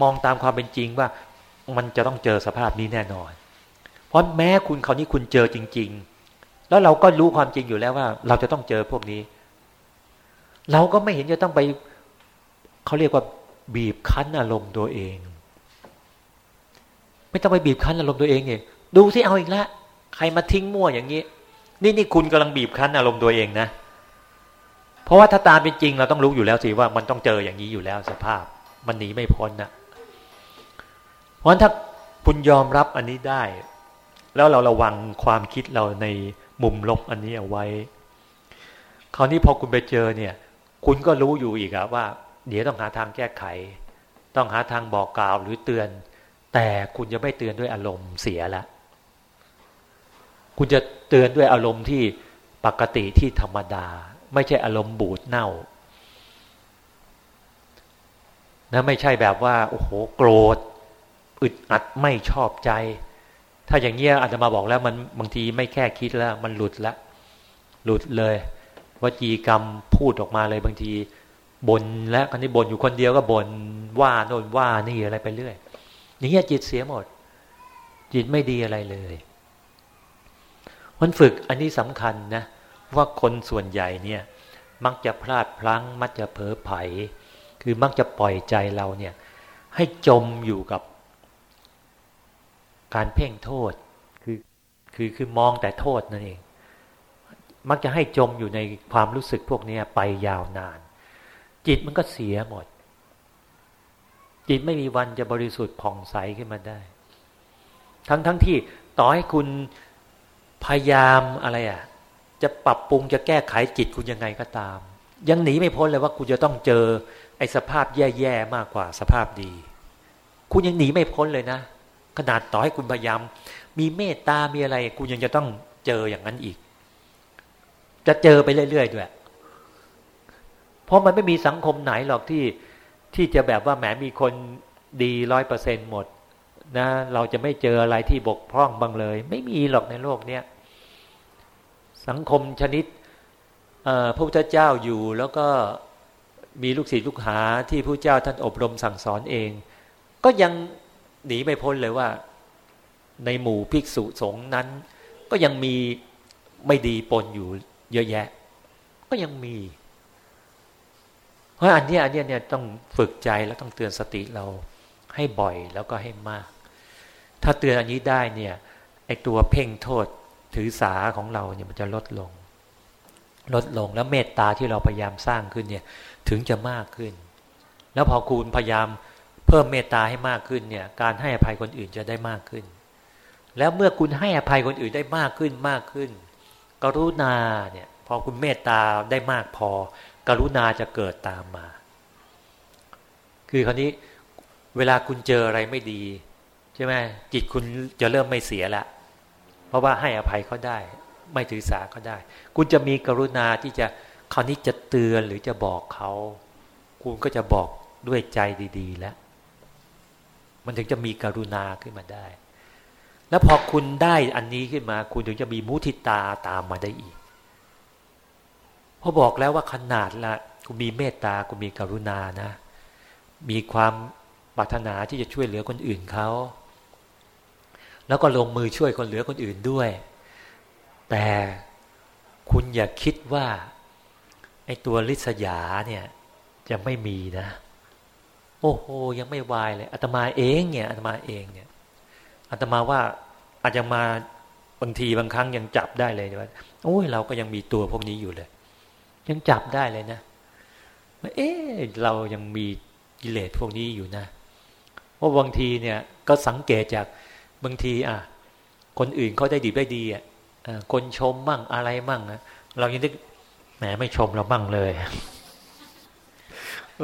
มองตามความเป็นจริงว่ามันจะต้องเจอสภาพนี้แน่นอน เพราะแม้คุณเขานี้คุณเจอจริง ๆ แล้วเราก็รู้ความจริงอยู่แล้วว่า เราจะต้องเจอพวกนี้ เราก็ไม่เห็นจะต้องไปเขาเรียกว่าบีบคั้นอารมณ์ตัวเอง ไม่ต้องไปบีบคั้นอารมณ์ตัวเองเนี่ยดูที่เอาอีกแล้วใครมาทิ้งมั่วอย่างนี้ นี่นี่คุณกำลังบีบคั้นอารมณ์ตัวเองนะ เพราะว่าถ้าตามเป็นจริง เราต้องรู้อยู่แล้วสิว่ามันต้องเจออย่างนี้อยู่แล้วสภาพ มันหนีไม่พ้นน่ะ เพราะถ้าคุณยอมรับอันนี้ได้ แล้วเราระวังความคิดเราในมุมลบอันนี้เอาไว้ คราวนี้พอคุณไปเจอเนี่ย คุณก็รู้อยู่อีกอะว่า เดี๋ยวต้องหาทางแก้ไข ต้องหาทางบอกกล่าวหรือเตือน แต่คุณจะไม่เตือนด้วยอารมณ์เสียละ คุณจะเตือนด้วยอารมณ์ที่ปกติที่ธรรมดา ไม่ใช่อารมณ์บูดเน่านะไม่ใช่แบบว่า โอ้โห โกรธ อึดอัดไม่ชอบใจ ถ้าอย่างเงี้ยอาจจะมาบอกแล้วมันบางทีไม่แค่คิดแล้ว มันหลุดแล้วหลุดเลยวจีกรรมพูดออกมาเลยบางทีบนและคนนี้บนอยู่คนเดียวก็บนว่าโน่นว่านี่อะไรไปเรื่อยอย่างเงี้ยจิตเสียหมด จิตไม่ดีอะไรเลยมันฝึกอันนี้สำคัญนะว่าคนส่วนใหญ่เนี่ย มักจะพลาดพลั้ง มักจะเผลอไผ คือมักจะปล่อยใจเราเนี่ย ให้จมอยู่กับ การเพ่งโทษคือคือคือมองแต่โทษนั่นเอง มักจะให้จมอยู่ในความรู้สึกพวกนี้ไปยาวนาน จิตมันก็เสียหมด จิตไม่มีวันจะบริสุทธิ์ผ่องใสขึ้นมาได้ ทั้งทั้งที่ต่อให้คุณพยายามอะไรอะ จะปรับปรุงจะแก้ไขจิตคุณยังไงก็ตาม ยังหนีไม่พ้นเลยว่าคุณจะต้องเจอไอ้สภาพแย่ๆมากกว่าสภาพดี คุณยังหนีไม่พ้นเลยนะ ขนาดต่อให้คุณพยายาม มีเมตตา มีอะไร คุณยังจะต้องเจออย่างนั้นอีก จะเจอไปเรื่อยๆด้วย เพราะมันไม่มีสังคมไหนหรอกที่ที่จะแบบว่าแหมมีคนดีร้อยเปอร์เซ็นหมด นะ เราจะไม่เจออะไรที่บกพร่องบ้างเลย ไม่มีหรอกในโลกเนี้ยสังคมชนิดพระพุทธเจ้าอยู่แล้วก็มีลูกศิษย์ลูกหาที่พระเจ้าท่านอบรมสั่งสอนเอง ก็ยัง หนีไม่พ้นเลยว่า ในหมู่ภิกษุสงฆ์นั้น ก็ยังมีไม่ดีปนอยู่เยอะแยะ ก็ยังมี เพราะอันนี้อันนี้เนี่ยต้องฝึกใจแล้วต้องเตือนสติเราให้บ่อยแล้วก็ให้มาก ถ้าเตือนอันนี้ได้เนี่ยไอตัวเพ่งโทษถือสาของเราเนี่ยมันจะลดลง ลดลงแล้วเมตตาที่เราพยายามสร้างขึ้นเนี่ย ถึงจะมากขึ้น แล้วพอคุณพยายาม เพิ่มเมตตาให้มากขึ้นเนี่ย การให้อภัยคนอื่นจะได้มากขึ้น แล้วเมื่อคุณให้อภัยคนอื่นได้มากขึ้นมากขึ้น กรุณาเนี่ย พอคุณเมตตาได้มากพอ กรุณาจะเกิดตามมา คือคราวนี้เวลาคุณเจออะไรไม่ดีใช่ไหมจิตคุณจะเริ่มไม่เสียละ เพราะว่าให้อภัยเขาได้ ไม่ถือสาเขาได้ คุณจะมีกรุณาที่จะคราวนี้จะเตือนหรือจะบอกเขา คุณก็จะบอกด้วยใจดี ๆ แล้ว มันถึงจะมีกรุณาขึ้นมาได้ แล้วพอคุณได้อันนี้ขึ้นมา คุณถึงจะมีมุทิตาตามมาได้อีกพอบอกแล้วว่าขนาดละคุณมีเมตตาคุณมีกรุณานะ มีความปรารถนาที่จะช่วยเหลือคนอื่นเขาแล้วก็ลงมือช่วยคนเหลือคนอื่นด้วย แต่คุณอย่าคิดว่าไอ้ตัวลิษยาเนี่ยจะไม่มีนะ โอ้โหยังไม่วายเลยอาตมาเองเนี่ยอาตมาเองเนี่ยอาตมาว่าอาจจะมาบางทีบางครั้งยังจับได้เลยว่าโอ้ยเราก็ยังมีตัวพวกนี้อยู่เลย ยังจับได้เลยนะเอ๊ะเรายังมีกิเลสพวกนี้อยู่นะเพราะบางทีเนี่ยก็สังเกตจากบางทีอะคนอื่นเขาได้ดีได้ดีอะคนชมมั่งอะไรมั่งนะเรายังนึกแหมไม่ชมเรามั่งเลย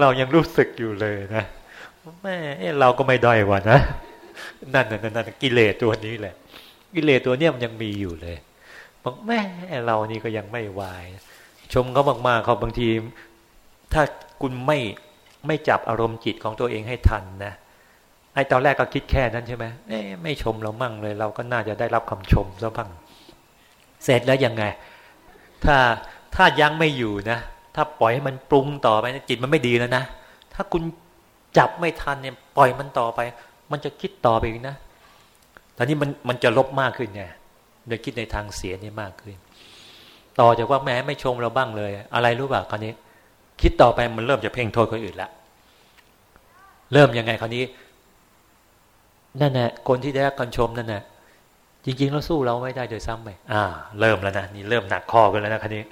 เรายังรู้สึกอยู่เลยนะแม่เราก็ไม่ด้อยกว่านะนั่นนั่นนั่นกิเลสตัวนี้แหละ กิเลสตัวเนี้ยมันยังมีอยู่เลยบอกแม่เรานี่ก็ยังไม่วาย ชมเขามากๆเขาบางที ถ้าคุณไม่ไม่จับอารมณ์จิตของตัวเองให้ทันนะไอ้ตอนแรกก็คิดแค่นั้นใช่ไหมเอ๊ไม่ชมเรามั่งเลย เราก็น่าจะได้รับคำชมซะบ้างเสร็จแล้วยังไง ถ้าถ้ายังไม่อยู่นะ ถ้าปล่อยให้มันปรุงต่อไปจิตมันไม่ดีแล้วนะ ถ้าคุณจับไม่ทันเนี่ย ปล่อยมันต่อไป มันจะคิดต่อไปอีกนะตอนนี้มันมันจะลบมากขึ้นไงโดยคิดในทางเสียนี่มากขึ้น ต่อจากว่าแม้ไม่ชมเราบ้างเลย อะไรรู้ป่ะคราวนี้ คิดต่อไปมันเริ่มจะเพ่งโทษคนอื่นละเริ่มยังไงคราวนี้นั่นแหละคนที่ได้รับการชมนั่นแหละจริงๆเราสู้เราไม่ได้โดยซ้ำไปอ่า เริ่มแล้วนะนี่เริ่มหนักคอกันแล้วนะคันนี้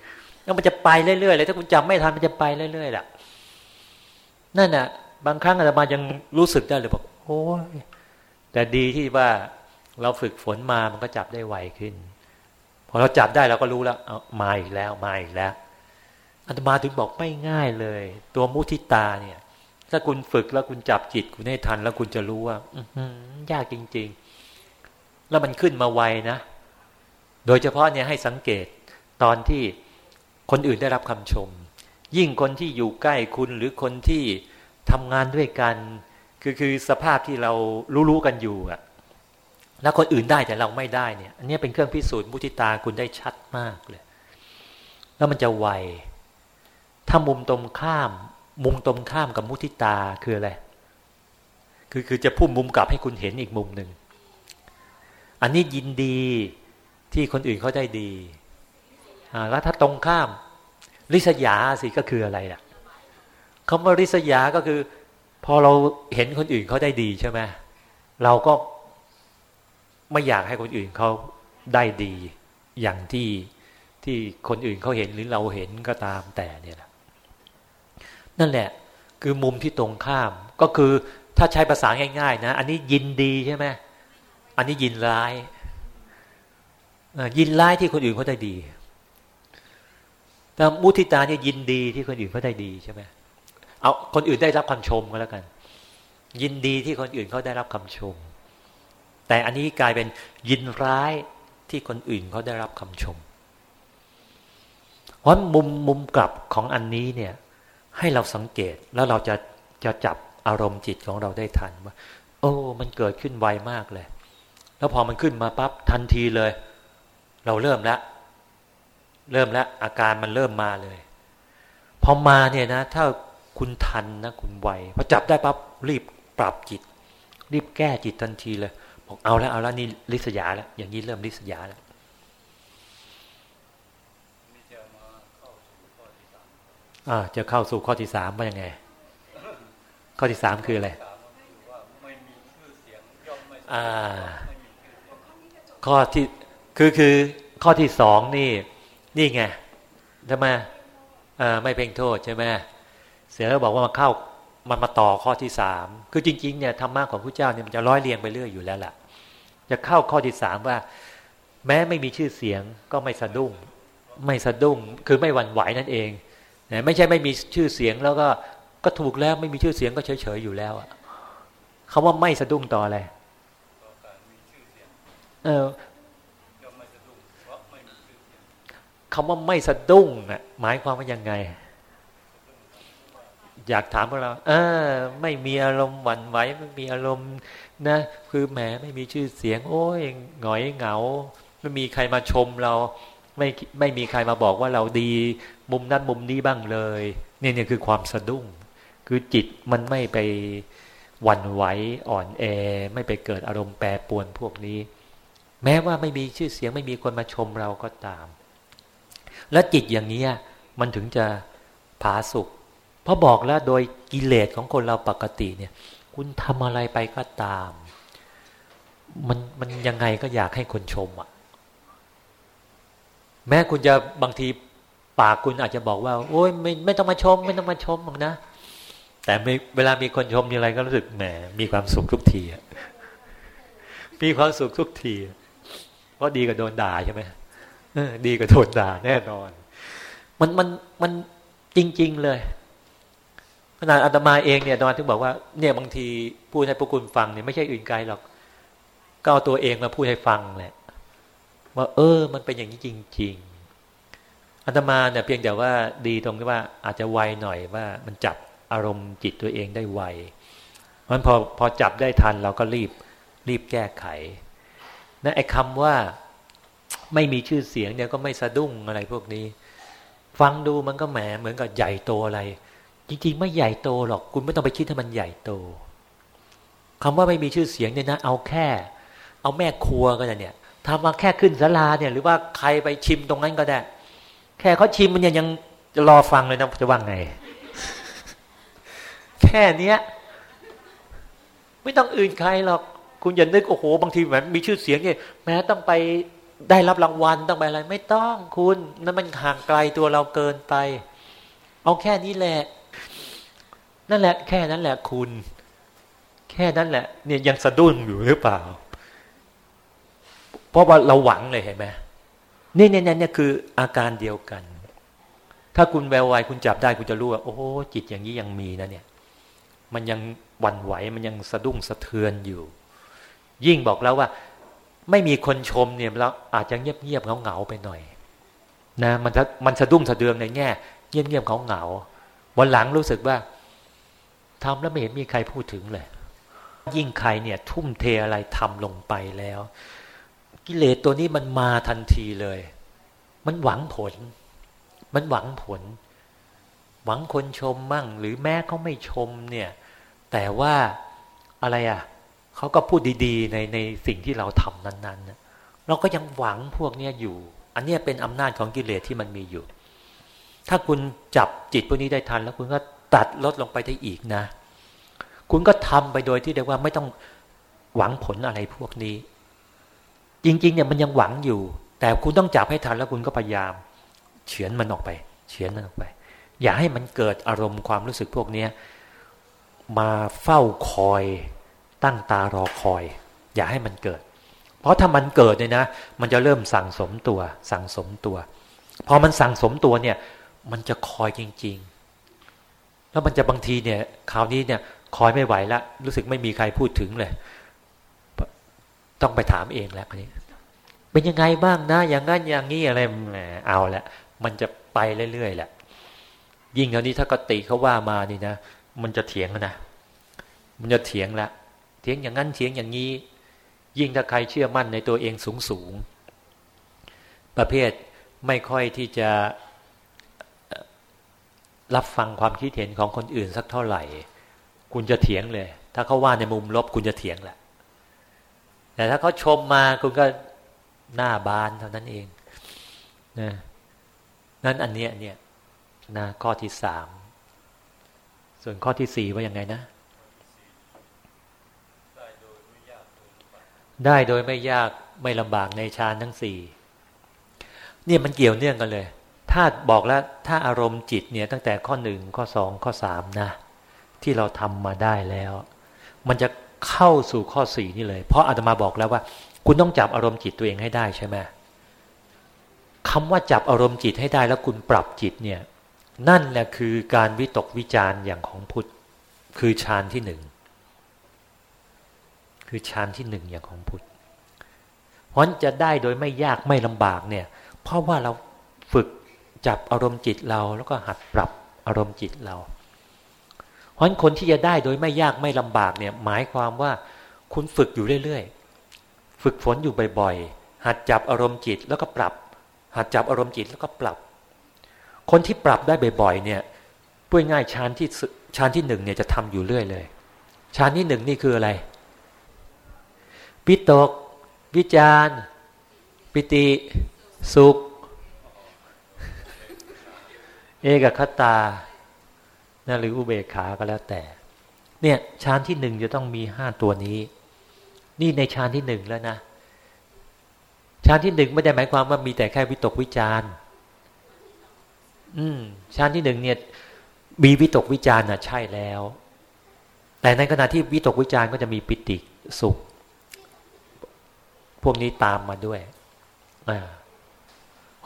แล้วมันจะไปเรื่อยๆเลยถ้าคุณจำไม่ทันมันจะไปเรื่อยๆแหละนั่นน่ะ บางครั้งอาตมายังรู้สึกได้เลยบอกโอ้ยแต่ดีที่ว่าเราฝึกฝนมามันก็จับได้ไวขึ้น พอเราจับได้เราก็รู้แล้วเอามาอีกแล้วมาอีกแล้วอาตมาถึงบอกไม่ง่ายเลย ตัวมุทิตาเนี่ย ถ้าคุณฝึกแล้วคุณจับจิตคุณให้ทัน แล้วคุณจะรู้ว่า อืยากจริง ๆ แล้วมันขึ้นมาไวนะโดยเฉพาะเนี่ยให้สังเกตตอนที่ คนอื่นได้รับคำชม ยิ่งคนที่อยู่ใกล้คุณหรือคนที่ทำงานด้วยกัน คือคือสภาพที่เรารู้ๆกันอยู่อะแล้วคนอื่นได้แต่เราไม่ได้เนี่ย อันนี้เป็นเครื่องพิสูจน์มุทิตาคุณได้ชัดมากเลย แล้วมันจะไวถ้ามุมตรงข้าม มุมตรงข้ามกับมุทิตาคืออะไรคือคือจะพุ่มมุมกลับให้คุณเห็นอีกมุมหนึ่ง อันนี้ยินดีที่คนอื่นเขาได้ดี แล้วถ้าตรงข้าม ริษยาสิก็คืออะไรล่ะคำว่าริษยาก็คือ พอเราเห็นคนอื่นเขาได้ดีใช่ไหมเราก็ไม่อยากให้คนอื่นเขาได้ดีอย่างที่ที่คนอื่นเขาเห็นหรือเราเห็นก็ตามแต่เนี่ยนะนั่นแหละ คือมุมที่ตรงข้ามก็คือถ้าใช้ภาษาง่าย ๆ นะ อันนี้ยินดีใช่ไหมอันนี้ยินร้ายยินร้ายที่คนอื่นเขาได้ดี แต่มุทิตาเนี่ยยินดีที่คนอื่นเขาได้ดีใช่ไหมเอาคนอื่นได้รับคำชมก็แล้วกัน ยินดีที่คนอื่นเขาได้รับคำชม แต่อันนี้กลายเป็นยินร้ายที่คนอื่นเขาได้รับคำชม เพราะมุมมุมกลับของอันนี้เนี่ย ให้เราสังเกตแล้วเราจะจะจับอารมณ์จิตของเราได้ทันว่า โอ้ มันเกิดขึ้นไวมากเลย แล้วพอมันขึ้นมาปั๊บทันทีเลย เราเริ่มแล้ว เริ่มแล้วอาการมันเริ่มมาเลยพอมาเนี่ยนะ ถ้าคุณทันนะคุณไวพอจับได้ปั๊บรีบปรับจิต รีบแก้จิตทันทีเลยบอกเอาแล้วเอาแล้วนี่ลิษยาแล้วอย่างนี้เริ่มลิษยาแล้วอ่าจะเข้าสู่ข้อที่สามว่ายังไง ข้อที่สามคืออะไรอ่า ข้อที่คือคือข้อที่สองนี่ นี่ไงทำไมไม่เพ่งโทษใช่ไหมเสร็จแล้วบอกว่ามาเข้ามันมาต่อข้อที่สามคือจริงๆเนี่ยธรรมะของพระเจ้าเนี่ยมันจะร้อยเรียงไปเรื่อยอยู่แล้วล่ะ จะเข้าข้อที่สามว่า แม้ไม่มีชื่อเสียงก็ไม่สะดุ้ง ไม่สะดุ้ง คือไม่หวั่นไหวนั่นเองไม่ใช่ไม่มีชื่อเสียงแล้วก็ก็ถูกแล้วไม่มีชื่อเสียงก็เฉยๆอยู่แล้วอะคาว่าไม่สะดุ้งต่ออะไรเออ คำว่าไม่สะดุ้งอะหมายความว่ายังไง อยากถามพวกเราเออไม่มีอารมณ์หวั่นไหวไม่มีอารมณ์นะคือแหมไม่มีชื่อเสียง โอ้ยหงอยเหงา ไม่มีใครมาชมเรา ไม่ไม่มีใครมาบอกว่าเราดี มุมนั้นมุมนี้บ้างเลย เนี่ยเนี่ยคือความสะดุ้ง คือจิตมันไม่ไปหวั่นไหวอ่อนแอ ไม่ไปเกิดอารมณ์แปรปวนพวกนี้ แม้ว่าไม่มีชื่อเสียงไม่มีคนมาชมเราก็ตาม และจิตอย่างนี้มันถึงจะผาสุกเพราะบอกแล้วโดยกิเลสของคนเราปกติเนี่ย คุณทำอะไรไปก็ตาม มันมันยังไงก็อยากให้คนชมอะ่ะ แม้คุณจะบางทีปากคุณอาจจะบอกว่า โอ้ยไม่ไม่ต้องมาชม ไม่ต้องมาชมหรอกนะ แต่เวลามีคนชมอะไรก็รู้สึกแหมมีความสุขทุกทีมีความสุขทุกทีเพราะดีกว่าโดนด่าใช่ไหม ดีกว่าโดนด่าแน่นอน มันมันมันจริง ๆ เลยขนาดอาตมาเองเนี่ยอาตมาถึงบอกว่าเนี่ยบางทีพูดให้พวกคุณฟังเนี่ยไม่ใช่อื่นไกลหรอกก็เอาตัวเองมาพูดให้ฟังแหละว่าเออ มันเป็นอย่างนี้จริง ๆอาตมาเนี่ยเพียงแต่ว่าดีตรงที่ว่าอาจจะไวหน่อยว่า มันจับอารมณ์จิตตัวเองได้ไวมันพอพอจับได้ทันเราก็รีบรีบแก้ไขนะไอ้คำว่า ไม่มีชื่อเสียงเนี่ยก็ไม่สะดุ้งอะไรพวกนี้ ฟังดูมันก็แหมเหมือนกับใหญ่โตอะไร จริงๆ ไม่ใหญ่โตหรอกคุณไม่ต้องไปคิดให้มันใหญ่โตคำว่าไม่มีชื่อเสียงเนี่ยนะเอาแค่ เอาแม่ครัวก็ได้เนี่ยทำมาแค่ขึ้นสลาเนี่ย หรือว่าใครไปชิมตรงนั้นก็ได้ แค่เขาชิมมันยังยังจะรอฟังเลยนะจะว่างไง แค่เนี้ย ไม่ต้องอื่นใครหรอกคุณอย่านึกโอ้โหบางทีแบบมีชื่อเสียงเนี่ยแม้ต้องไป ได้รับรางวัลต้องไปอะไร ไม่ต้องคุณนั่นมันห่างไกลตัวเราเกินไป เอาแค่นี้แหละ นั่นแหละ แค่นั้นแหละคุณ แค่นั้นแหละ เนี่ยยังสะดุ้งอยู่หรือเปล่า เพราะว่าเราหวังเลยเห็นไหมนี่เนี่ยเนี่ยคืออาการเดียวกัน ถ้าคุณแววไวคุณจับได้คุณจะรู้ว่าโอ้จิตอย่างนี้ยังมีนะเนี่ย มันยังวันไหวมันยังสะดุ้งสะเทือนอยู่ ยิ่งบอกแล้วว่า ไม่มีคนชมเนี่ยแล้วอาจจะเงียบเงียบเงาเงาไปหน่อย นะมันจะมันสะดุ้งสะเดืองในแง่เงียบเงียบเขาเหงาวันหลังรู้สึกว่าทำแล้วไม่เห็นมีใครพูดถึงเลย ยิ่งใครเนี่ยทุ่มเทอะไรทำลงไปแล้ว กิเลสตัวนี้มันมาทันทีเลย มันหวังผล มันหวังผล หวังคนชมมั่ง หรือแม้เขาไม่ชมเนี่ย แต่ว่าอะไรอะ เขาก็พูดดีๆ ในในสิ่งที่เราทำนั้นๆเราก็ยังหวังพวกเนี้ยอยู่ อันนี้เป็นอำนาจของกิเลสที่มันมีอยู่ ถ้าคุณจับจิตพวกนี้ได้ทัน แล้วคุณก็ตัดลดลงไปได้อีกนะ คุณก็ทำไปโดยที่เรียกว่าไม่ต้องหวังผลอะไรพวกนี้ จริงๆเนี่ยมันยังหวังอยู่ แต่คุณต้องจับให้ทันแล้วคุณก็พยายาม เฉือนมันออกไป เฉือนมันออกไป อย่าให้มันเกิดอารมณ์ความรู้สึกพวกนี้มาเฝ้าคอย ตั้งตารอคอย อย่าให้มันเกิด เพราะถ้ามันเกิดเนี่ยนะ มันจะเริ่มสั่งสมตัว สั่งสมตัว พอมันสั่งสมตัวเนี่ย มันจะคอยจริง ๆ แล้วมันจะบางทีเนี่ยคราวนี้เนี่ยคอยไม่ไหวละรู้สึกไม่มีใครพูดถึงเลย ต้องไปถามเองแล้วคนนี้ เป็นยังไงบ้างนะอย่างนั้นอย่างนี้อะไรเอาละมันจะไปเรื่อยๆแหละยิ่งคราวนี้ถ้ากติเขาว่ามานี่นะมันจะเถียงนะมันจะเถียงละเถียงอย่างนั้นเถียงอย่างนี้ ยิ่งถ้าใครเชื่อมั่นในตัวเองสูงสูงประเภทไม่ค่อยที่จะรับฟังความคิดเห็นของคนอื่นสักเท่าไหร่ คุณจะเถียงเลย ถ้าเขาว่าในมุมลบคุณจะเถียงแหละ แต่ถ้าเขาชมมาคุณก็หน้าบานเท่านั้นเองนะนั่นอันเนี้ยเนี่ยนะข้อที่สาม ส่วนข้อที่สี่ว่ายังไงนะ ได้โดยไม่ยากไม่ลำบากในฌานทั้งสี่เนี่ยมันเกี่ยวเนื่องกันเลย ถ้าบอกแล้วถ้าอารมณ์จิตเนี่ยตั้งแต่ข้อหนึ่งข้อสองข้อสามนะ ที่เราทำมาได้แล้ว มันจะเข้าสู่ข้อสี่นี่เลย เพราะอาตมาบอกแล้วว่า คุณต้องจับอารมณ์จิตตัวเองให้ได้ใช่ไหมคำว่าจับอารมณ์จิตให้ได้แล้วคุณปรับจิตเนี่ย นั่นแหละคือการวิตกวิจารณ์อย่างของพุทธคือฌานที่หนึ่ง คือฌานที่หนึ่งอย่างของพุทธเพราะจะได้โดยไม่ยากไม่ลำบากเนี่ย เพราะว่าเราฝึกจับอารมณ์จิตเรา แล้วก็หัดปรับอารมณ์จิตเราเพราะฉะนั้นคนที่จะได้โดยไม่ยากไม่ลำบากเนี่ย หมายความว่าคุณฝึกอยู่เรื่อยๆ ฝึกฝนอยู่บ่อยๆ หัดจับอารมณ์จิตแล้วก็ปรับ หัดจับอารมณ์จิตแล้วก็ปรับ คนที่ปรับได้บ่อยๆ เนี่ยพูดง่ายฌานที่ฌานที่หนึ่งเนี่ยจะทำอยู่เรื่อยเลยฌานที่หนึ่งนี่คืออะไร ปิตก วิจารปิติ สุข เอกคตานะหรืออุเบกขาก็แล้วแต่ เนี่ยฌานที่หนึ่งจะต้องมีห้าตัวนี้ นี่ในฌานที่หนึ่งแล้วนะฌานที่หนึ่งไม่ได้หมายความว่ามีแต่แค่วิตกวิจารอืมฌานที่หนึ่งเนี่ยมีวิตกวิจารน่ะใช่แล้ว แต่ในขณะที่วิตกวิจารก็จะมีปิติสุข พวกนี้ตามมาด้วยอ่า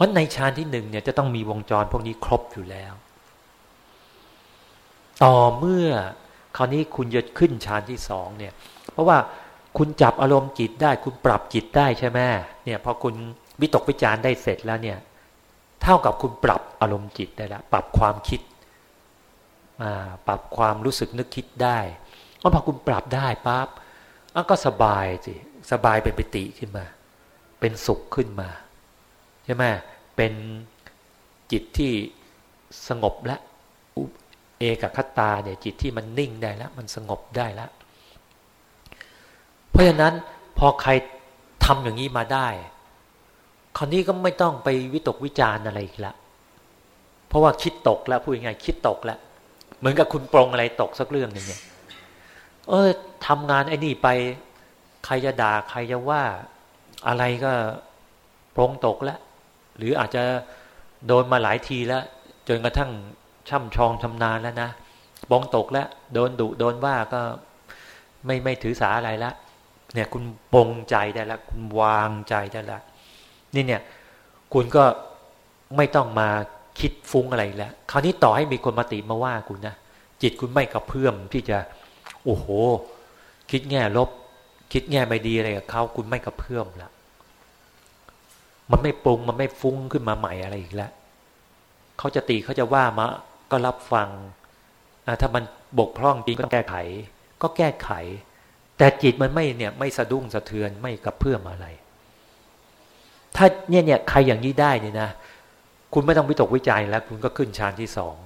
ราะในฌานที่หนึ่งเนี่ยจะต้องมีวงจรพวกนี้ครบอยู่แล้ว ต่อเมื่อคราวนี้คุณจะขึ้นฌานที่สองเนี่ย เพราะว่าคุณจับอารมณ์จิตได้ คุณปรับจิตได้ใช่ไหมเนี่ยพอคุณวิตกวิจารได้เสร็จแล้วเนี่ย เท่ากับคุณปรับอารมณ์จิตได้แล้วปรับความคิดปรับความรู้สึกนึกคิดได้เพราะพอคุณปรับได้ปั๊บก็สบายสิ สบายเป็นปิติขึ้นมา เป็นสุขขึ้นมาใช่ไหมเป็นจิตที่สงบและเอกคตาเนี่ยจิตที่มันนิ่งได้แล้วมันสงบได้แล้วเพราะฉะนั้นพอใครทำอย่างนี้มาได้ คราวนี้ก็ไม่ต้องไปวิตกวิจารณ์อะไรอีกล้วเพราะว่าคิดตกแล้วพูดยังไงคิดตกแล้วเหมือนกับคุณปรงอะไรตกสักเรื่องหนึ่งเนี่ย เออทำงานไอ้นี่ไป ใครจะด่าใครจะว่าอะไรก็โปรงตกแล้วหรืออาจจะโดนมาหลายทีแล้วจนกระทั่งช่ำชองชำนาญแล้วนะปรงตกแล้วโดนดุโดนว่าก็ไม่ไม่ถือสาอะไรแล้วเนี่ยคุณปงใจได้แล้วคุณวางใจได้แล้วนี่เนี่ย คุณก็ไม่ต้องมาคิดฟุ้งอะไรแล้วคราวนี้ต่อให้มีคนมาติมาว่าคุณนะจิตคุณไม่กระเพื่อมที่จะ โอ้โห คิดแง่ลบ คิดแง่ไม่ดีอะไรกับเขาคุณไม่กระเพื่อมละมันไม่ปรุงมันไม่ฟุ้งขึ้นมาใหม่อะไรอีกแล้วเขาจะตีเขาจะว่ามาก็รับฟังถ้ามันบกพร่องจริงก็แก้ไข ก็แก้ไข แต่จิตมันไม่เนี่ย ไม่สะดุ้งสะเทือนไม่กระเพื่อมอะไร ถ้าเนี่ยเนี่ยใครอย่างนี้ได้เนี่ยนะคุณไม่ต้องวิตกวิจัยแล้ว คุณก็ขึ้นฌานที่สอง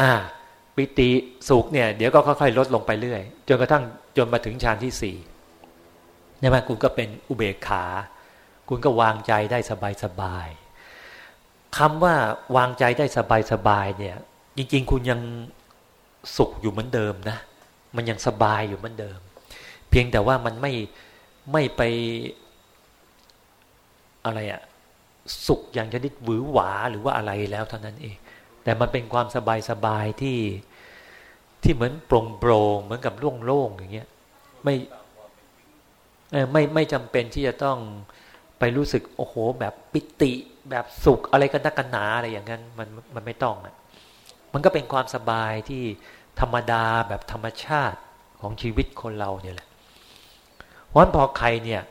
อ่า ปิติสุขเนี่ยเดี๋ยวก็ค่อยๆลดลงไปเรื่อย จนกระทั่งจนมาถึงฌานที่สี่เนี่ยมันคุณก็เป็นอุเบกขา คุณก็วางใจได้สบายๆคำว่าวางใจได้สบายๆเนี่ย จริง ๆ คุณยังสุขอยู่เหมือนเดิมนะ มันยังสบายอยู่เหมือนเดิม เพียงแต่ว่ามันไม่ไม่ไปอะไรอะสุขอย่างชนิดหวือหวาหรือว่าอะไรแล้วเท่านั้นเอง แต่มันเป็นความสบายสบายที่ที่เหมือนโปร่งโปร่งเหมือนกับโล่งๆอย่างเงี้ยไม่ไม่ไม่จำเป็นที่จะต้องไปรู้สึกโอ้โห แบบปิติ แบบสุขอะไรกันนักกันหนาอะไรอย่างนั้นมันมันไม่ต้องอะมันก็เป็นความสบายที่ธรรมดาแบบธรรมชาติของชีวิตคนเราเนี่ยแหละเพราะฉะนั้นพอใครเนี่ย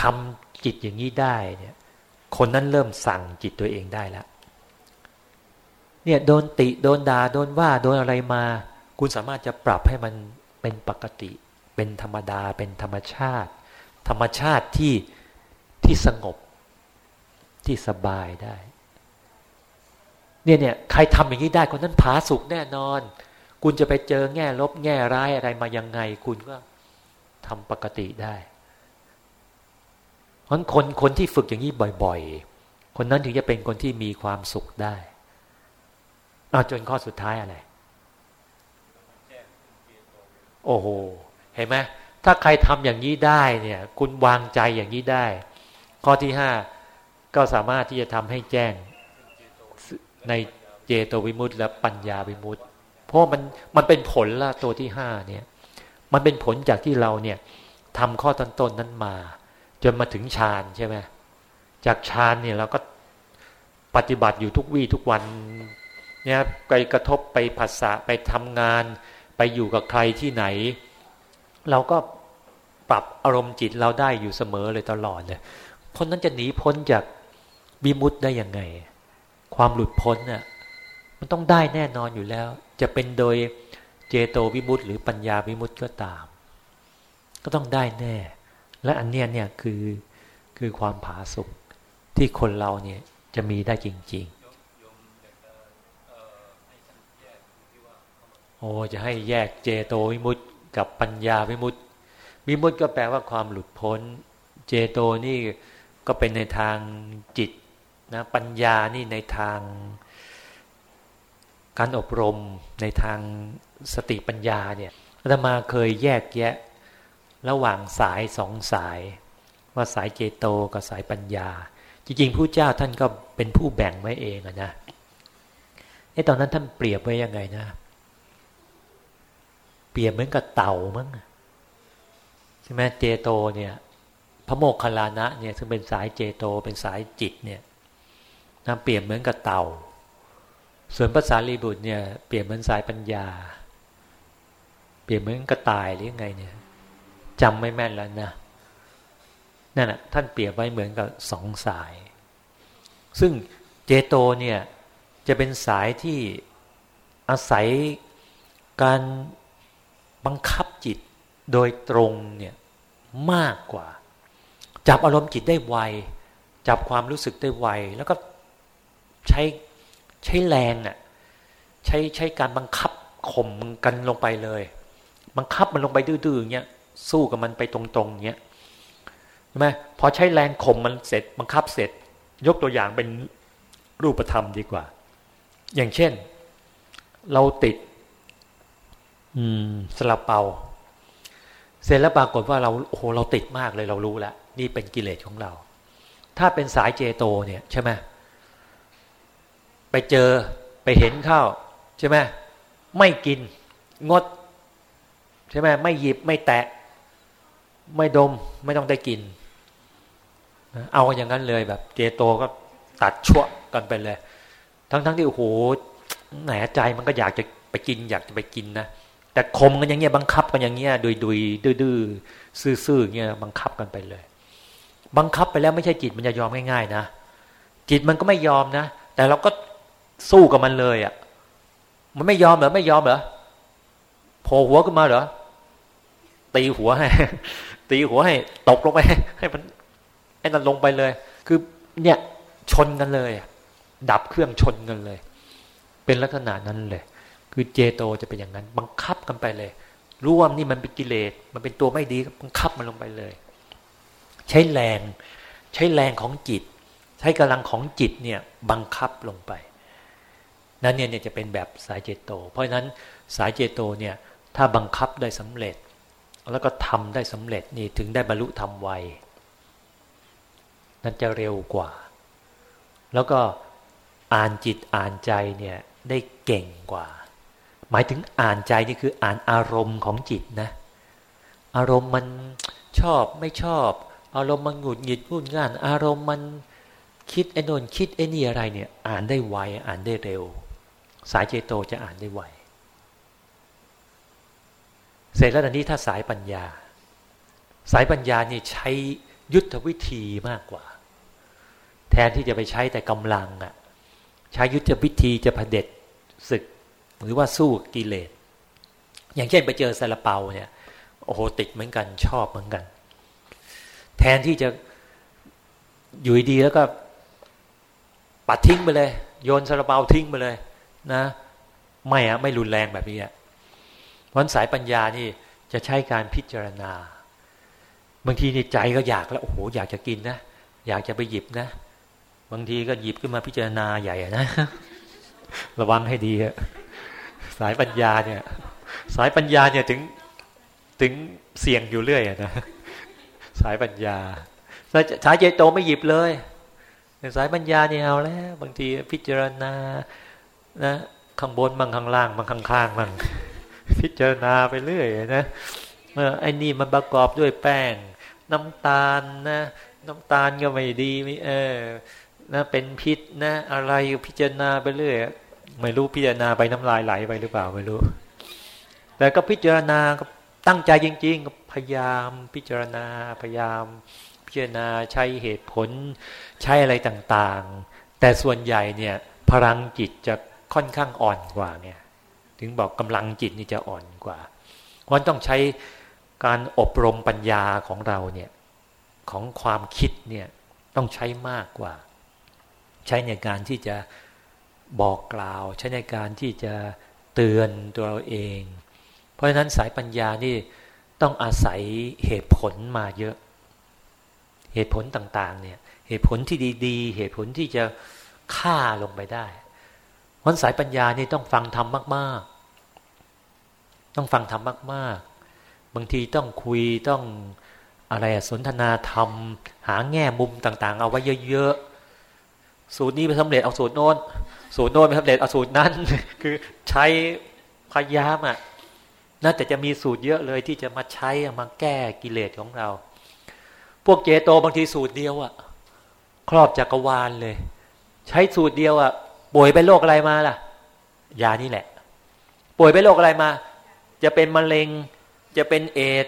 ทำจิตอย่างนี้ได้เนี่ย คนนั้นเริ่มสั่งจิตตัวเองได้แล้ว เนี่ยโดนติโดนดา่าโดนว่าโดนอะไรมา คุณสามารถจะปรับให้มันเป็นปกติ เป็นธรรมดาเป็นธรรมชาติ ธรรมชาติที่ที่สงบที่สบายได้ เนี่ยเนี่ยใครทำอย่างนี้ได้คนนั้นผาสุกแน่นอน คุณจะไปเจอแง่ลบแง่ร้ายอะไรมายังไง คุณก็ทำปกติได้เพราะคนคนที่ฝึกอย่างนี้บ่อย ๆ คนนั้นถึงจะเป็นคนที่มีความสุขได้ เอาจนข้อสุดท้ายอะไร โอ้โห เห็นไหมถ้าใครทำอย่างนี้ได้เนี่ย คุณวางใจอย่างนี้ได้ ข้อที่ห้าก็สามารถที่จะทำให้แจ้งในเจโตวิมุตต์และปัญญาวิมุตต์เพราะมันมันเป็นผลละตัวที่ห้าเนี่ย มันเป็นผลจากที่เราเนี่ยทำข้อต้นๆนนั้นมา จนมาถึงฌานใช่ไหมจากฌานเนี่ยเราก็ปฏิบัติอยู่ทุกวี่ทุกวัน เนี่ยไปกระทบไปภาษาไปทำงาน ไปอยู่กับใครที่ไหน เราก็ปรับอารมณ์จิตเราได้อยู่เสมอเลยตลอดเลยคนนั้นจะหนีพ้นจากวิมุตได้ยังไง ความหลุดพ้นเนี่ยมันต้องได้แน่นอนอยู่แล้ว จะเป็นโดยเจโตวิมุตหรือปัญญาวิมุตก็ตาม ก็ต้องได้แน่ และอันเนี้ยเนี่ยคือคือความผาสุกที่คนเราเนี่ยจะมีได้จริง ๆ โอ้จะให้แยกเจโตวิมุตต์กับปัญญาวิมุตต์วิมุตต์ก็แปลว่าความหลุดพ้น เจโตนี่ก็เป็นในทางจิตนะปัญญานี่ในทาง การอบรมในทางสติปัญญาเนี่ยอาตมาเคยแยกแยะ ระหว่างสายสองสาย ว่าสายเจโตกับสายปัญญา จริงๆผู้เจ้าท่านก็เป็นผู้แบ่งไว้เองนะไอ้ตอนนั้นท่านเปรียบไว้ยังไงนะ ปรียบเหมือนกับเต่ามั้งใช่ไหมเจโตเนี่ย พระโมคคัลลานะเนี่ยซึ่งเป็นสายเจโตเป็นสายจิตเนี่ยนะเปรียบเหมือนกับเต่า ส่วนภาษาลีบุตรเนี่ยเปรียบเหมือนสายปัญญา เปรียบเหมือนกระต่ายหรือยังไงเนี่ยจำไม่แม่นแล้วนะนั่นแหะท่านเปรียบไว้เหมือนกับสองสาย ซึ่งเจโตเนี่ยจะเป็นสายที่อาศัยการ บังคับจิตโดยตรงเนี่ยมากกว่า จับอารมณ์จิตได้ไว จับความรู้สึกได้ไว แล้วก็ใช้ใช้แรงอะ่ะใช้ใช้การบังคับข่มกันลงไปเลย บังคับมันลงไปดื้อๆเงี้ยสู้กับมันไปตรงๆเงี้ยใช่ไหมพอใช้แรงข่มมันเสร็จ บังคับเสร็จ ยกตัวอย่างเป็นรูปธรรมดีกว่า อย่างเช่น เราติด อืมสลับเปาเสร็จแล้วปรากฏว่าเราโอ้โหเราติดมากเลยเรารู้แล้วนี่เป็นกิเลสของเรา ถ้าเป็นสายเจโตเนี่ยใช่ไหมไปเจอไปเห็นเข้าใช่ไหมไม่กินงด ใช่ไหมไม่หยิบไม่แตะ ไม่ดมไม่ต้องได้กิน เอาอย่างนั้นเลยแบบเจโตก็ตัดชั่วกันไปเลย ทั้งๆทที่โอ้โหแหนใจมันก็อยากจะไปกิน อยากจะไปกินนะ แต่คมกันอย่างเงี้ยบังคับกันอย่างเงี้ยดุยดุยดื้อซื่อๆเงี้ยบังคับกันไปเลย บังคับไปแล้วไม่ใช่จิตมันจะยอมง่ายๆนะจิตมันก็ไม่ยอมนะ แต่เราก็สู้กับมันเลยอะ่ะ มันไม่ยอมเหรอไม่ยอมเหรอโผล่หัวขึ้นมาเหรอตีหัวให้ ตีหัวให้ ตกลงไป ให้มันไอ้นั่นลงไปเลย คือเนี่ยชนกันเลย ดับเครื่องชนกันเลย เป็นลักษณะนั้นเลย คือเจโตจะเป็นอย่างนั้น บังคับกันไปเลยรู้ว่านี่มันเป็นกิเลสมันเป็นตัวไม่ดีบังคับมันลงไปเลย ใช้แรง ใช้แรงของจิต ใช้กำลังของจิตเนี่ยบังคับลงไป นั่นเนี่ยจะเป็นแบบสายเจโต เพราะฉะนั้นสายเจโตเนี่ยถ้าบังคับได้สำเร็จ แล้วก็ทำได้สำเร็จนี่ถึงได้บรรลุธรรมไวนั่นจะเร็วกว่า แล้วก็อ่านจิตอ่านใจเนี่ยได้เก่งกว่า หมายถึงอ่านใจนี่คืออ่านอารมณ์ของจิตนะ อารมณ์มันชอบไม่ชอบ อารมณ์มันหงุดหงิดวุ่นงาน อารมณ์มันคิดไอ้นนคิดไอ้นี่อะไรเนี่ย อ่านได้ไวอ่านได้เร็ว สายเจโตจะอ่านได้ไวเสร็จแล้วตอนนี้ถ้าสายปัญญา สายปัญญานี่ใช้ยุทธวิธีมากกว่า แทนที่จะไปใช้แต่กำลังอะ่ะ ใช้ยุทธวิธีจะะเผด็จ หรือว่าสู้กิเลส อย่างเช่นไปเจอซาลาเปาเนี่ยโอ้โหติดเหมือนกันชอบเหมือนกัน แทนที่จะอยู่ดีแล้วก็ ปัดทิ้งไปเลย โยนซาลาเปาทิ้งไปเลย นะ ไม่อะไม่รุนแรงแบบนี้อะวันสายปัญญานี่จะใช้การพิจารณา บางทีในใจก็อยากแล้วโอ้โหอยากจะกินนะอยากจะไปหยิบนะ บางทีก็หยิบขึ้นมาพิจารณาใหญ่นะ ระวังให้ดีอะ สายปัญญาเนี่ย สายปัญญาเนี่ยถึงถึงเสี่ยงอยู่เรื่อยนะสายปัญญาสายเจโตไม่หยิบเลยสายปัญญาเนี่ยเอาแล้ว บางทีพิจารณานะข้างบนบางข้างล่างบางข้างข้างบางพิจารณาไปเรื่อยนะไอ้นี่มันประกอบด้วยแป้ง น้ำตาลนะ น้ำตาลก็ไม่ดีไม่เออนะเป็นพิษนะ อะไรพิจารณาไปเรื่อย ไม่รู้พิจารณาไปน้ำลายไหลไปหรือเปล่าไม่รู้แต่ก็พิจารณาก็ตั้งใจจริงๆก็พยายามพิจารณาพยายาม พิจารณาใช้เหตุผล ใช้อะไรต่างๆ แต่ส่วนใหญ่เนี่ย พลังจิตจะค่อนข้างอ่อนกว่าเนี่ย ถึงบอกกำลังจิตนี่จะอ่อนกว่าเพราะต้องใช้การอบรมปัญญาของเราเนี่ยของความคิดเนี่ยต้องใช้มากกว่า ใช้ในการที่จะ บอกกล่าว ใช้ในการที่จะเตือนตัวเราเอง เพราะฉะนั้นสายปัญญานี่ต้องอาศัยเหตุผลมาเยอะ เหตุผลต่างๆ เนี่ย เหตุผลที่ดีๆ เหตุผลที่จะฆ่าลงไปได้เพราะสายปัญญานี่ต้องฟังธรรมมาก ๆ ต้องฟังธรรมมาก ๆ บางทีต้องคุยต้องอะไรสนทนาธรรม หาแง่มุมต่าง ๆ เอาไว้เยอะ ๆ สูตรนี้ไปสำเร็จเอาสูตรโน้น สูตรโน้นไม่สำเร็จเอาสูตรนั้น คือใช้พยายามอะน่าแต่จะมีสูตรเยอะเลยที่จะมาใช้มาแก้กิเลสของเรา พวกเจโตบางทีสูตรเดียวอะ ครอบจักรวาลเลย ใช้สูตรเดียวอะ ป่วยเป็นโรคอะไรมาล่ะ ยานี่แหละ ป่วยเป็นโรคอะไรมา จะเป็นมะเร็ง จะเป็นเอด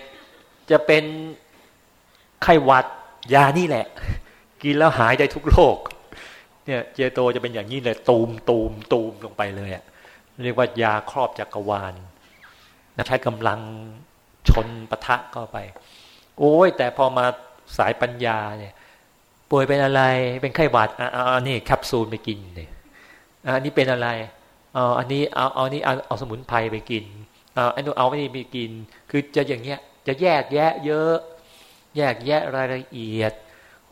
จะเป็นไข้หวัด ยานี่แหละ กินแล้วหายได้ทุกโรค เนี่ยเจโตจะเป็นอย่างนี้เลยตูมตูมตูมลงไปเลยอะเรียกว่ายาครอบจักรวาลนะใช้กำลังชนปะทะก็ไป โอ้ยแต่พอมาสายปัญญาเนี่ย ป่วยเป็นอะไรเป็นไข้หวัดอ่านี่แคปซูลไปกินเลยอันนี้เป็นอะไรเอาอันนี้เอาเอานี้เอาเอาสมุนไพรไปกินเอาอันนู้นเอาไม่ได้ไปกิน คือจะอย่างเงี้ยจะแยกแยะ เยอะ แยกแยะรายละเอียด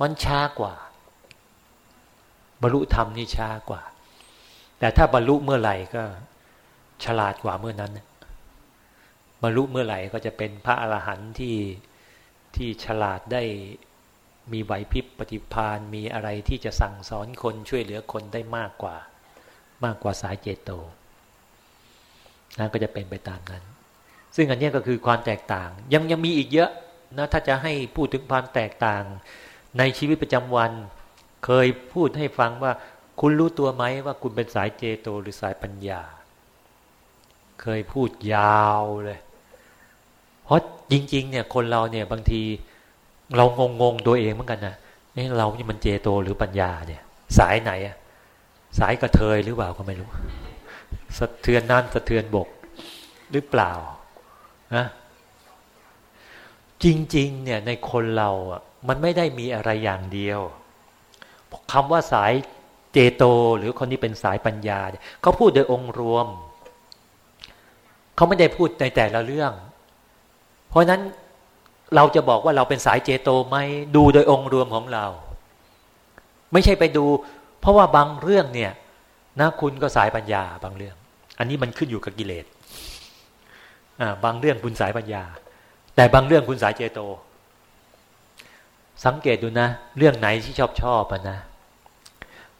มันช้ากว่า บรรลุธรรมนี่ช้ากว่า แต่ถ้าบรรลุเมื่อไหร่ก็ฉลาดกว่าเมื่อนั้น บรรลุเมื่อไหร่ก็จะเป็นพระอรหันต์ที่ที่ฉลาดได้มีไหวพริบปฏิพานมีอะไรที่จะสั่งสอนคนช่วยเหลือคนได้มากกว่า มากกว่าสายเจโตนะก็จะเป็นไปตามนั้น ซึ่งอันนี้ก็คือความแตกต่าง ยังยังมีอีกเยอะนะถ้าจะให้พูดถึงความแตกต่างในชีวิตประจำวัน เคยพูดให้ฟังว่า คุณรู้ตัวไหมว่าคุณเป็นสายเจโตหรือสายปัญญา เคยพูดยาวเลย เพราะจริง ๆ เนี่ย คนเราเนี่ยบางที เรางงงตัวเองเหมือนกันนะนี่เรานี่มันเจโตหรือปัญญาเนี่ย สายไหนอะสายกระเทยหรือเปล่าก็ไม่รู้สะเทือนนั่นสะเทือนบกหรือเปล่านะจริง ๆ เนี่ยในคนเราอะมันไม่ได้มีอะไรอย่างเดียว คำว่าสายเจโต หรือคนที่เป็นสายปัญญาเขาพูดโดยองค์รวม เขาไม่ได้พูดในแต่ละเรื่อง เพราะนั้นเราจะบอกว่าเราเป็นสายเจโตไหมดูโดยองค์รวมของเรา ไม่ใช่ไปดู เพราะว่าบางเรื่องเนี่ยนะคุณก็สายปัญญาบางเรื่อง อันนี้มันขึ้นอยู่กับกิเลสบางเรื่องคุณสายปัญญา แต่บางเรื่องคุณสายเจโต สังเกตดูนะ เรื่องไหนที่ชอบชอบนะ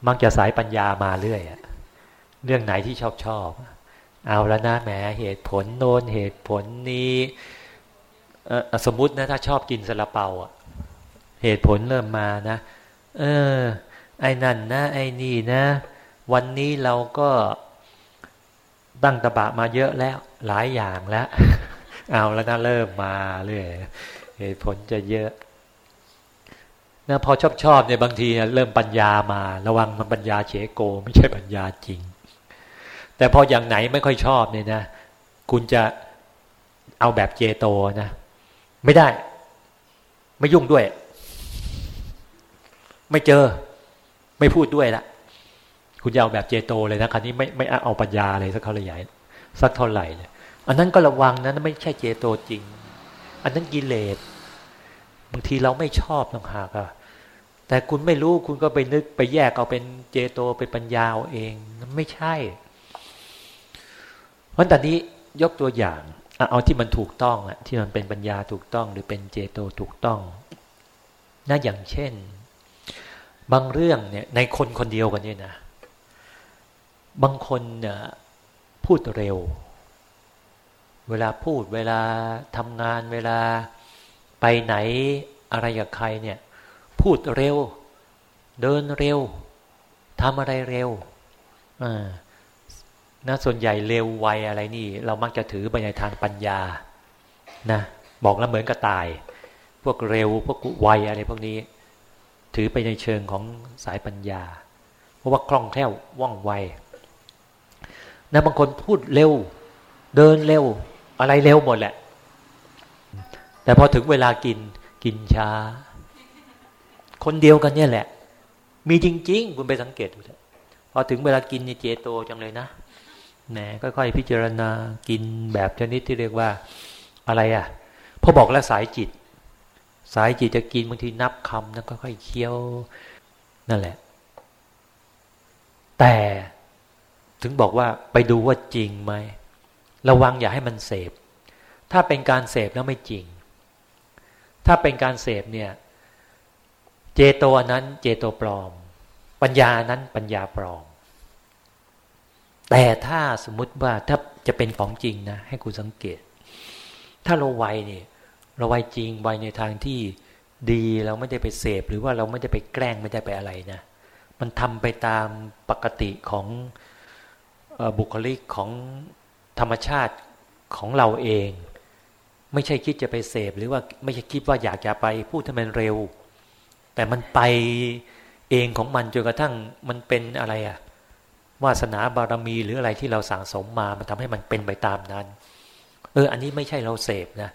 มักจะสายปัญญามาเรื่อยอะเรื่องไหนที่ชอบชอบ เอาแล้วนะแหมเหตุผลโน้นเหตุผลนี้สมมตินะ ถ้าชอบกินซาลาเปาอะเหตุผลเริ่มมานะ เออ ไอ้นั่นนะ ไอ้นี่นะ วันนี้เราก็ตั้งตะบะมาเยอะแล้วหลายอย่างแล้ว เอาแล้วนะเริ่มมาเรื่อยเหตุผลจะเยอะ นะพอชอบชอบเนี่ยบางทีเริ่มปัญญามา ระวังมันปัญญาเฉโก ไม่ใช่ปัญญาจริง แต่พออย่างไหนไม่ค่อยชอบเนี่ยนะ คุณจะเอาแบบเจโตนะ ไม่ได้ ไม่ยุ่งด้วย ไม่เจอ ไม่พูดด้วยละคุณจะเอาแบบเจโตเลยนะคราวนี้ไม่ไม่เอาปัญญาเลยสักเท่าไหร่สักเท่าไหร่เลยอันนั้นก็ระวังนะไม่ใช่เจโตจริง อันนั้นกิเลสบางทีเราไม่ชอบต่างหากอะ แต่คุณไม่รู้คุณก็ไปนึกไปแยกเอาเป็นเจโตเป็นปัญญาเองไม่ใช่ เพราะตอนนี้ยกตัวอย่างเอาที่มันถูกต้องอะที่มันเป็นปัญญาถูกต้องหรือเป็นเจโตถูกต้องน่าอย่างเช่น บางเรื่องเนี่ยในคนคนเดียวกันเนี่ยนะ บางคนเนี่ยพูดเร็ว เวลาพูดเวลาทำงานเวลาไปไหนอะไรกับใครเนี่ย พูดเร็ว เดินเร็วทำอะไรเร็วอ่านะส่วนใหญ่เร็วไวอะไรนี่ เรามักจะถือไปในทางปัญญานะบอกแล้วเหมือนกระต่าย พวกเร็วพวกไวอะไรพวกนี้ ถือไปในเชิงของสายปัญญา เพราะว่าคล่องแคล่วว่องไวนะบางคนพูดเร็ว เดินเร็ว อะไรเร็วหมดแหละ แต่พอถึงเวลากินกินช้า คนเดียวกันเนี่ยแหละ มีจริง ๆ คุณไปสังเกตดูเถอะพอถึงเวลากินนี่เจโตจังเลยนะแหมค่อยๆพิจารณากินแบบชนิดที่เรียกว่าอะไรอะพอบอกแล้วสายจิต สายจิตจะกินบางทีนับคำนะค่อยๆเคี้ยวนั่นแหละ แต่ถึงบอกว่าไปดูว่าจริงไหมระวังอย่าให้มันเสพ ถ้าเป็นการเสพแล้วไม่จริง ถ้าเป็นการเสพเนี่ย เจโตนั้น เจโตปลอม ปัญญานั้นปัญญาปลอม แต่ถ้าสมมุติว่าถ้าจะเป็นของจริงนะ ให้คุณสังเกต ถ้าเราไวเนี่ยเราไวจริงไวในทางที่ดีเราไม่ได้ไปเสพหรือว่าเราไม่ได้ไปแกล้งไม่ได้ไปอะไรนะ มันทำไปตามปกติของบุคลิกของธรรมชาติของเราเอง ไม่ใช่คิดจะไปเสพหรือว่าไม่ใช่คิดว่าอยากจะไปพูดให้มันเร็ว แต่มันไปเองของมันจนกระทั่งมันเป็นอะไรอะวาสนาบารมีหรืออะไรที่เราสั่งสมมา มันทำให้มันเป็นไปตามนั้น เออ อันนี้ไม่ใช่เราเสพนะ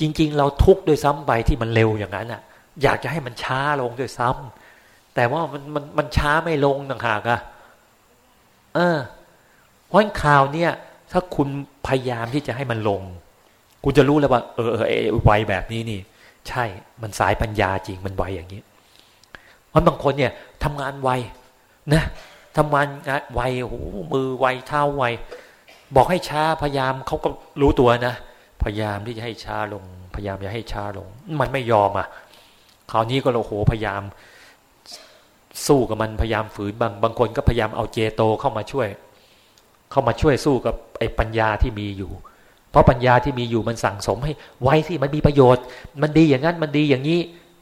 จริง ๆ เราทุกข์ด้วยซ้ำไปที่มันเร็วอย่างนั้นอะอยากจะให้มันช้าลงด้วยซ้ำแต่ว่ามันมันมันช้าไม่ลงต่างหากอะเออเพราะข่าวเนี่ยถ้าคุณพยายามที่จะให้มันลง คุณจะรู้แล้วว่า เออเออไวแบบนี้นี่ ใช่มันสายปัญญาจริงมันไวอย่างนี้เพราะบางคนเนี่ยทำงานไวนะทำงานไวหูมือไวเท้าไว บอกให้ช้าพยายามเขาก็รู้ตัวนะ พยายามที่จะให้ช้าลง พยายามจะให้ช้าลง มันไม่ยอมอะคราวนี้ก็โลโหพยายามสู้กับมันพยายามฝืนบางบางคนก็พยายามเอาเจโตเข้ามาช่วย เข้ามาช่วยสู้กับไอ้ปัญญาที่มีอยู่ ราะปัญญาที่มีอยู่มันสั่งสมให้ไว้สิมันมีประโยชน์ มันดีอย่างนั้นมันดีอย่างนี้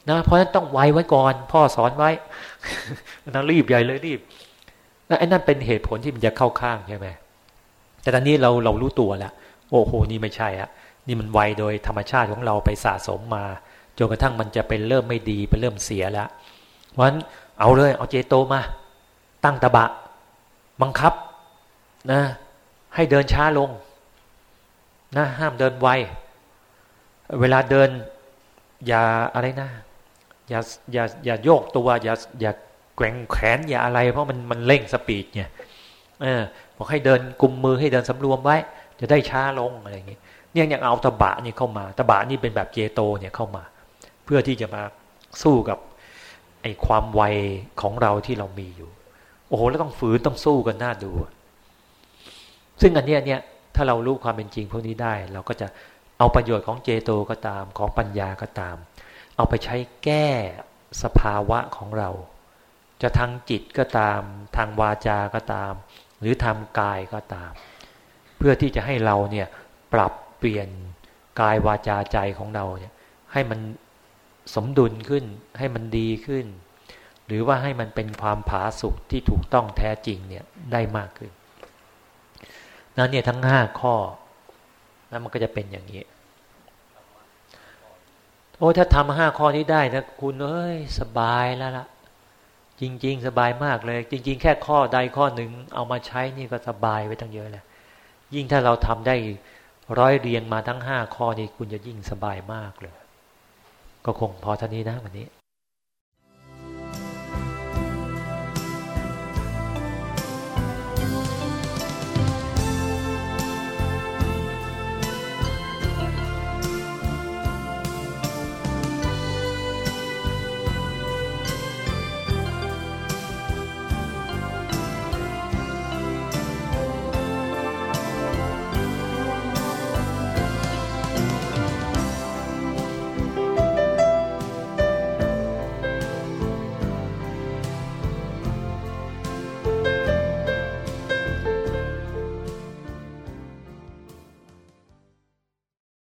นะเพราะฉะนั้นต้องไว้ไว้ก่อน พ่อสอนไว้นะรีบใหญ่เลยรีบแล้วไอ้นั่นเป็นเหตุผลที่มันจะเข้าข้างใช่ไหมแต่ตอนนี้เราเรารู้ตัวแล้วโอ้โหนี่ไม่ใช่อะนี่มันไวโดยธรรมชาติของเราไปสะสมมาจนกระทั่งมันจะเป็นเริ่มไม่ดีเป็นเริ่มเสียแล้วเพราะฉะนั้นเอาเลย เอาเจโตมา ตั้งตะบะ บังคับนะ ให้เดินช้าลง นะห้ามเดินไว เวลาเดิน อย่าอะไรนะ อย่าอย่าอย่าโยกตัว อย่าอย่าแกว่งแขนอย่าอะไร เพราะมันมันเร่งสปีดเนี่ยเออบอกให้เดินกุมมือให้เดินสำรวมไว้ จะได้ช้าลงอะไรอย่างเงี้ยเนี่ยอย่างเอาตะบะนี่เข้ามาตะบะนี่เป็นแบบเจโตเนี่ยเข้ามา เพื่อที่จะมาสู้กับไอ้ความไวของเราที่เรามีอยู่ โอ้โหแล้วต้องฝืนต้องสู้กันหน้าดู ซึ่งอันเนี้ยเนี่ย ถ้าเรารู้ความเป็นจริงพวกนี้ได้ เราก็จะเอาประโยชน์ของเจโตก็ตามของปัญญาก็ตาม เอาไปใช้แก้สภาวะของเรา จะทางจิตก็ตาม ทางวาจาก็ตาม หรือทางกายก็ตาม เพื่อที่จะให้เราเนี่ยปรับเปลี่ยนกายวาจาใจของเราเนี่ยให้มันสมดุลขึ้นให้มันดีขึ้น หรือว่าให้มันเป็นความผาสุกที่ถูกต้องแท้จริงเนี่ยได้มากขึ้น นั่นเนี่ยทั้งห้าข้อ แล้วมันก็จะเป็นอย่างนี้ โอ้ถ้าทำห้าข้อนี้ได้นะคุณเอ้ยสบายแล้วล่ะ จริง ๆ สบายมากเลย จริง ๆ แค่ข้อใดข้อหนึ่ง เอามาใช้นี่ก็สบายไว้ตั้งเยอะแล้วยิ่งถ้าเราทำได้ร้อยเรียงมาทั้งห้าข้อนี้คุณจะยิ่งสบายมากเลย ก็คงพอเท่านี้นะวันนี้